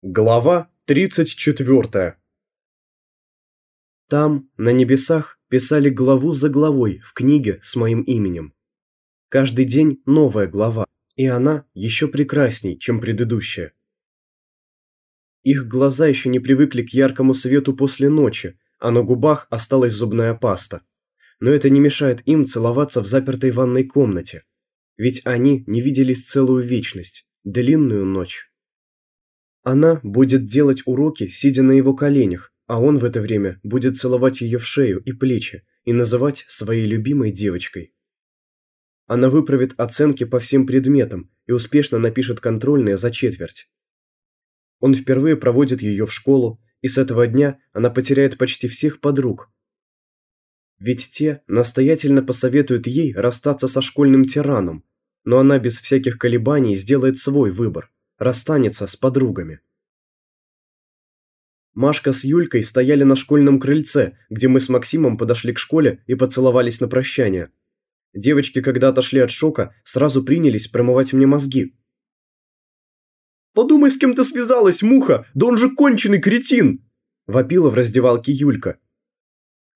Глава 34 Там, на небесах, писали главу за главой в книге с моим именем. Каждый день новая глава, и она еще прекрасней, чем предыдущая. Их глаза еще не привыкли к яркому свету после ночи, а на губах осталась зубная паста. Но это не мешает им целоваться в запертой ванной комнате. Ведь они не виделись целую вечность, длинную ночь. Она будет делать уроки, сидя на его коленях, а он в это время будет целовать ее в шею и плечи и называть своей любимой девочкой. Она выправит оценки по всем предметам и успешно напишет контрольные за четверть. Он впервые проводит ее в школу, и с этого дня она потеряет почти всех подруг. Ведь те настоятельно посоветуют ей расстаться со школьным тираном, но она без всяких колебаний сделает свой выбор – расстанется с подругами. Машка с Юлькой стояли на школьном крыльце, где мы с Максимом подошли к школе и поцеловались на прощание. Девочки, когда отошли от шока, сразу принялись промывать мне мозги. «Подумай, с кем ты связалась, муха! Да он же конченый кретин!» – вопила в раздевалке Юлька.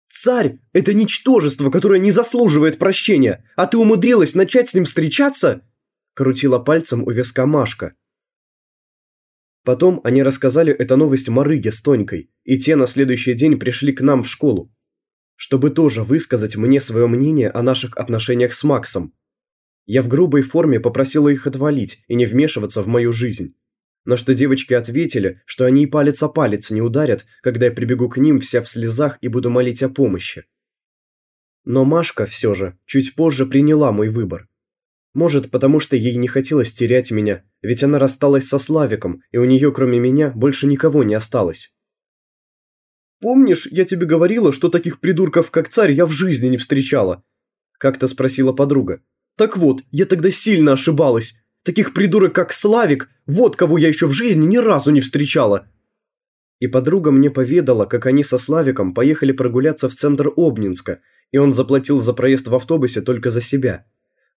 «Царь – это ничтожество, которое не заслуживает прощения, а ты умудрилась начать с ним встречаться?» – крутила пальцем у виска Машка. Потом они рассказали эту новость Марыге с Тонькой, и те на следующий день пришли к нам в школу, чтобы тоже высказать мне свое мнение о наших отношениях с Максом. Я в грубой форме попросила их отвалить и не вмешиваться в мою жизнь. На что девочки ответили, что они и палец о палец не ударят, когда я прибегу к ним вся в слезах и буду молить о помощи. Но Машка все же чуть позже приняла мой выбор. Может, потому что ей не хотелось терять меня, ведь она рассталась со Славиком, и у нее кроме меня больше никого не осталось. «Помнишь, я тебе говорила, что таких придурков, как царь, я в жизни не встречала?» Как-то спросила подруга. «Так вот, я тогда сильно ошибалась. Таких придурок, как Славик, вот кого я еще в жизни ни разу не встречала». И подруга мне поведала, как они со Славиком поехали прогуляться в центр Обнинска, и он заплатил за проезд в автобусе только за себя.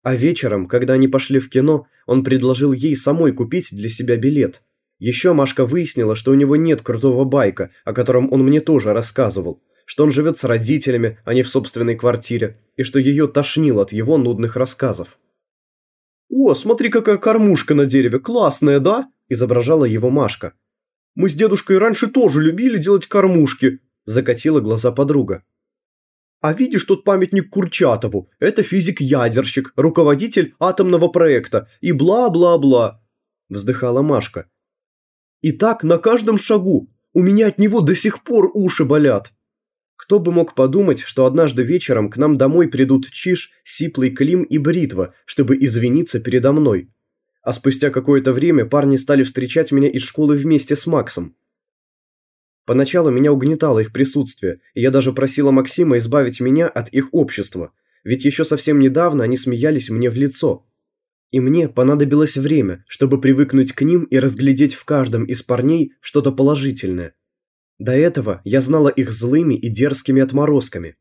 А вечером, когда они пошли в кино, он предложил ей самой купить для себя билет. Еще Машка выяснила, что у него нет крутого байка, о котором он мне тоже рассказывал, что он живет с родителями, а не в собственной квартире, и что ее тошнило от его нудных рассказов. «О, смотри, какая кормушка на дереве, классная, да?» – изображала его Машка. «Мы с дедушкой раньше тоже любили делать кормушки», – закатила глаза подруга. А видишь тот памятник Курчатову? Это физик-ядерщик, руководитель атомного проекта и бла-бла-бла. Вздыхала Машка. И так на каждом шагу. У меня от него до сих пор уши болят. Кто бы мог подумать, что однажды вечером к нам домой придут Чиш, Сиплый Клим и Бритва, чтобы извиниться передо мной. А спустя какое-то время парни стали встречать меня из школы вместе с Максом. Поначалу меня угнетало их присутствие, и я даже просила Максима избавить меня от их общества, ведь еще совсем недавно они смеялись мне в лицо. И мне понадобилось время, чтобы привыкнуть к ним и разглядеть в каждом из парней что-то положительное. До этого я знала их злыми и дерзкими отморозками.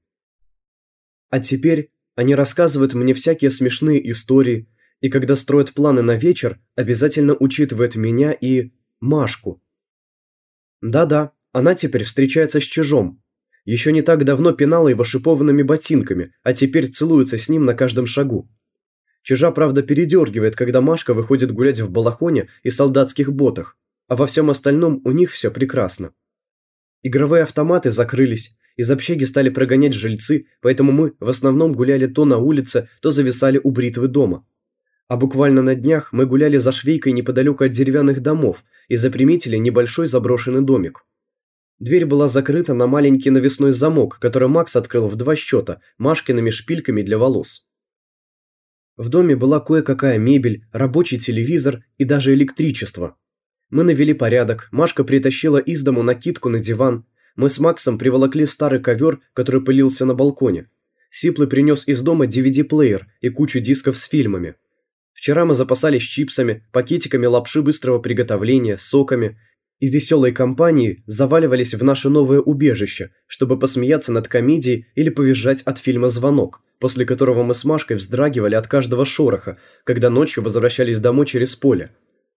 А теперь они рассказывают мне всякие смешные истории, и когда строят планы на вечер, обязательно учитывают меня и Машку. Да-да, она теперь встречается с чижом. Еще не так давно пинала его шипованными ботинками, а теперь целуется с ним на каждом шагу. Чижа, правда, передергивает, когда Машка выходит гулять в балахоне и солдатских ботах, а во всем остальном у них все прекрасно. Игровые автоматы закрылись, из общаги стали прогонять жильцы, поэтому мы в основном гуляли то на улице, то зависали у бритвы дома. А буквально на днях мы гуляли за швейкой неподалеку от деревянных домов и заприметили небольшой заброшенный домик. Дверь была закрыта на маленький навесной замок, который Макс открыл в два счета, Машкиными шпильками для волос. В доме была кое-какая мебель, рабочий телевизор и даже электричество. Мы навели порядок, Машка притащила из дому накидку на диван, мы с Максом приволокли старый ковер, который пылился на балконе. Сиплый принес из дома DVD-плеер и кучу дисков с фильмами. Вчера мы запасались чипсами, пакетиками лапши быстрого приготовления, соками и веселой компанией заваливались в наше новое убежище, чтобы посмеяться над комедией или повизжать от фильма «Звонок», после которого мы с Машкой вздрагивали от каждого шороха, когда ночью возвращались домой через поле.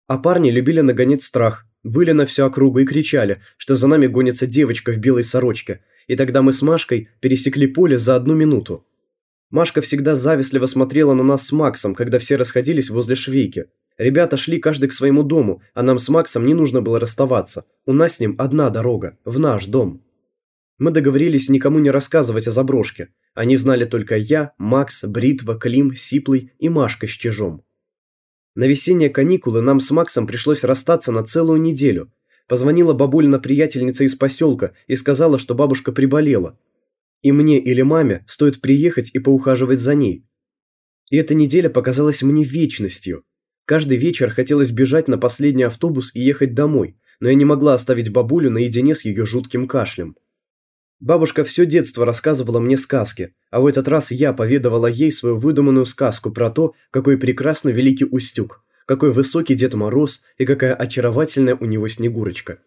А парни любили нагонять страх, выли на всю округу и кричали, что за нами гонится девочка в белой сорочке, и тогда мы с Машкой пересекли поле за одну минуту. Машка всегда завистливо смотрела на нас с Максом, когда все расходились возле швейки. Ребята шли каждый к своему дому, а нам с Максом не нужно было расставаться. У нас с ним одна дорога, в наш дом. Мы договорились никому не рассказывать о заброшке. Они знали только я, Макс, Бритва, Клим, Сиплый и Машка с чижом. На весенние каникулы нам с Максом пришлось расстаться на целую неделю. Позвонила бабулина приятельница из поселка и сказала, что бабушка приболела, и мне или маме стоит приехать и поухаживать за ней. И эта неделя показалась мне вечностью. Каждый вечер хотелось бежать на последний автобус и ехать домой, но я не могла оставить бабулю наедине с ее жутким кашлем. Бабушка все детство рассказывала мне сказки, а в этот раз я поведавала ей свою выдуманную сказку про то, какой прекрасный великий Устюг, какой высокий Дед Мороз и какая очаровательная у него Снегурочка.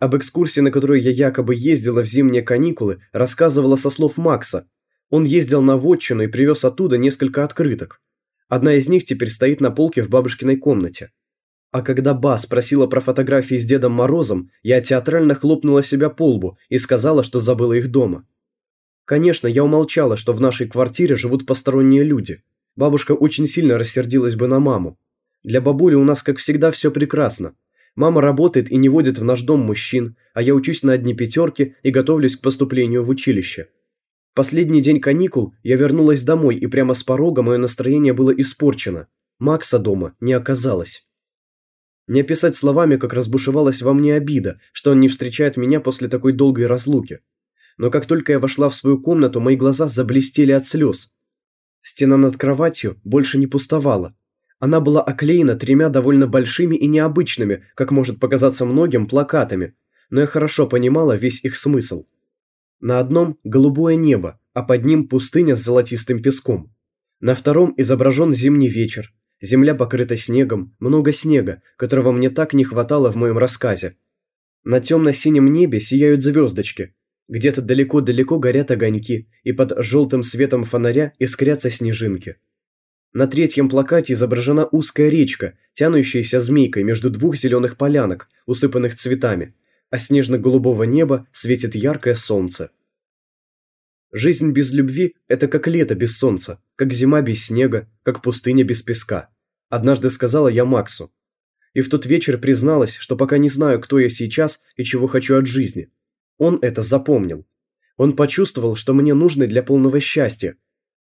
Об экскурсии, на которую я якобы ездила в зимние каникулы, рассказывала со слов Макса. Он ездил на вотчину и привез оттуда несколько открыток. Одна из них теперь стоит на полке в бабушкиной комнате. А когда Ба спросила про фотографии с Дедом Морозом, я театрально хлопнула себя по лбу и сказала, что забыла их дома. Конечно, я умолчала, что в нашей квартире живут посторонние люди. Бабушка очень сильно рассердилась бы на маму. Для бабули у нас, как всегда, все прекрасно. Мама работает и не водит в наш дом мужчин, а я учусь на одни пятерки и готовлюсь к поступлению в училище. Последний день каникул я вернулась домой, и прямо с порога мое настроение было испорчено. Макса дома не оказалось. Не описать словами, как разбушевалась во мне обида, что он не встречает меня после такой долгой разлуки. Но как только я вошла в свою комнату, мои глаза заблестели от слез. Стена над кроватью больше не пустовала. Она была оклеена тремя довольно большими и необычными, как может показаться многим, плакатами, но я хорошо понимала весь их смысл. На одном – голубое небо, а под ним пустыня с золотистым песком. На втором изображен зимний вечер. Земля покрыта снегом, много снега, которого мне так не хватало в моем рассказе. На темно-синем небе сияют звездочки. Где-то далеко-далеко горят огоньки, и под желтым светом фонаря искрятся снежинки. На третьем плакате изображена узкая речка, тянущаяся змейкой между двух зеленых полянок, усыпанных цветами, а снежно-голубого неба светит яркое солнце. Жизнь без любви – это как лето без солнца, как зима без снега, как пустыня без песка. Однажды сказала я Максу. И в тот вечер призналась, что пока не знаю, кто я сейчас и чего хочу от жизни. Он это запомнил. Он почувствовал, что мне нужно для полного счастья,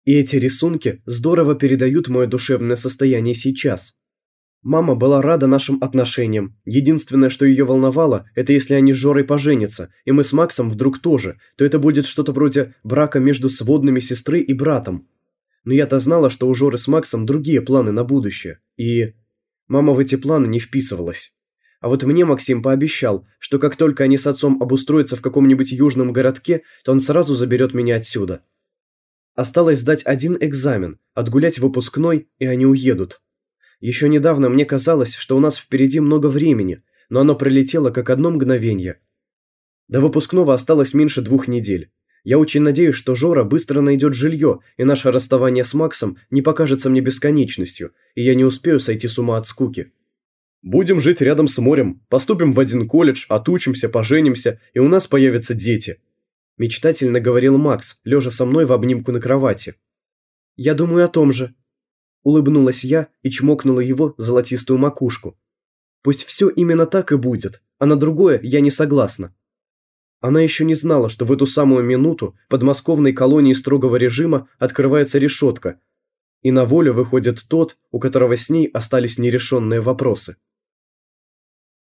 и эти рисунки здорово передают мое душевное состояние сейчас. Мама была рада нашим отношениям. Единственное, что ее волновало, это если они с Жорой поженятся, и мы с Максом вдруг тоже, то это будет что-то вроде брака между сводными сестры и братом. Но я-то знала, что у Жоры с Максом другие планы на будущее. И... Мама в эти планы не вписывалась. А вот мне Максим пообещал, что как только они с отцом обустроятся в каком-нибудь южном городке, то он сразу заберет меня отсюда. Осталось сдать один экзамен, отгулять выпускной, и они уедут. Еще недавно мне казалось, что у нас впереди много времени, но оно пролетело как одно мгновение. До выпускного осталось меньше двух недель. Я очень надеюсь, что Жора быстро найдет жилье, и наше расставание с Максом не покажется мне бесконечностью, и я не успею сойти с ума от скуки. Будем жить рядом с морем, поступим в один колледж, отучимся, поженимся, и у нас появятся дети. Мечтательно говорил Макс, лежа со мной в обнимку на кровати. «Я думаю о том же». Улыбнулась я и чмокнула его золотистую макушку. «Пусть все именно так и будет, а на другое я не согласна». Она еще не знала, что в эту самую минуту под московной колонией строгого режима открывается решетка, и на волю выходит тот, у которого с ней остались нерешенные вопросы.